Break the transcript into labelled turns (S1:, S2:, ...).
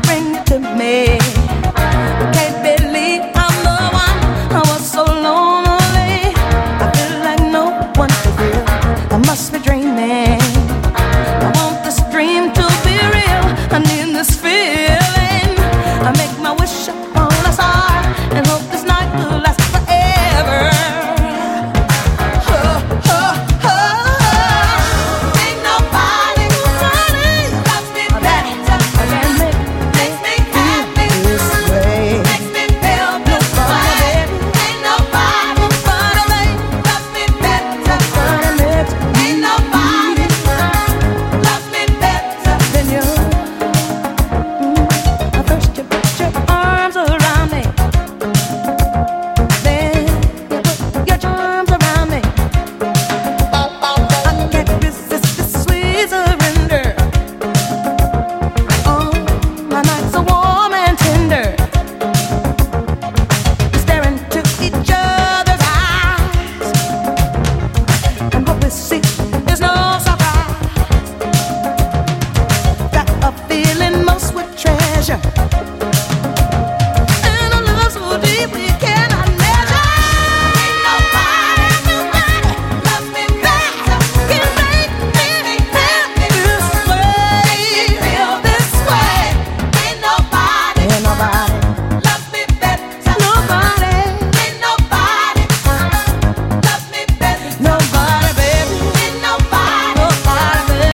S1: bring to me. I can't believe I'm the one. I was so lonely. I feel like no. I must be dreaming.